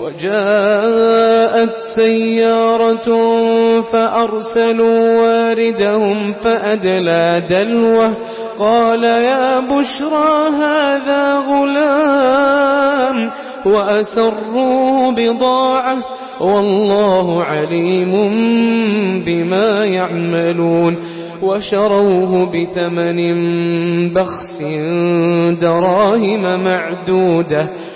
وجاءت سيارة فأرسلوا واردهم فأدلى دلوه قال يا بشرى هذا غلام وأسروا بضاعة والله عليم بما يعملون وشروه بثمن بخس دراهم معدودة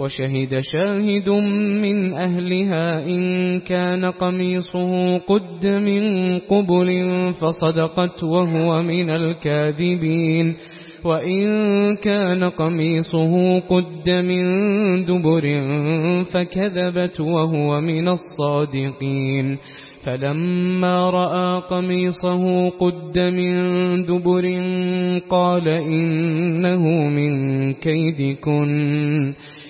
وشهد شاهد من أهلها إن كان قميصه قد من قبل فصدقت وهو من الكاذبين وإن كان قميصه قد من دبر فكذبت وهو من الصادقين فلما رأى قميصه قد من دبر قال إنه من كيدكن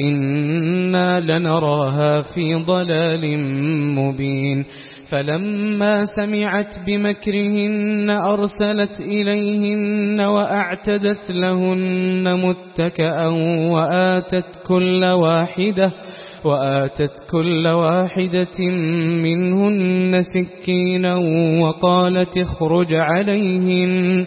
إنا لنراها في ضلال مبين فلما سمعت بمكرهن أرسلت إليهن وأعتدت لهن متكأا وآتت كل واحدة وآتت كل واحدة منهن سكينا وقالت اخرج عليهن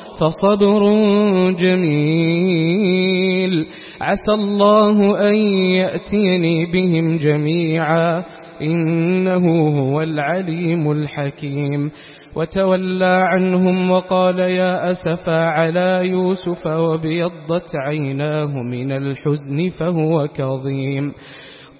فصبر جميل. عسى الله أن يأتيني بهم جميعا. إنه هو العليم الحكيم. وتولى عنهم وقال يا أسفا على يوسف وبيضت عيناه من الحزن فهو كظيم.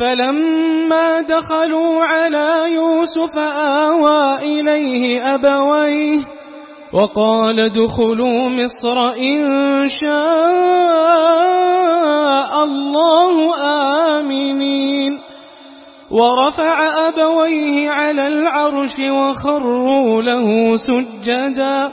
فلما دخلوا على يوسف آوى إليه أبويه وقال ادخلوا مصر إن شاء الله آمنين ورفع أبويه على العرش وخروا له سجدا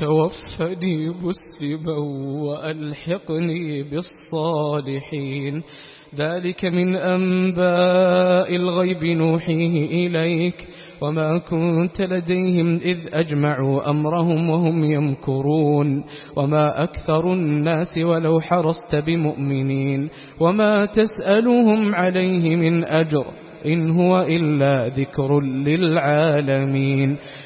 توفني مسلما وألحقني بالصالحين. ذلك من أنباء الغيب نوحيه إليك. وما كنت لديهم إذ أجمعوا أمرهم وهم يمكرون. وما أكثر الناس ولو حرصت بمؤمنين. وما تسألهم عليه من أجر إن هو إلا ذكر للعالمين.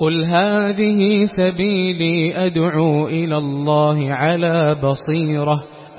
قل هذه سبيلي أدعو إلى الله على بصيرة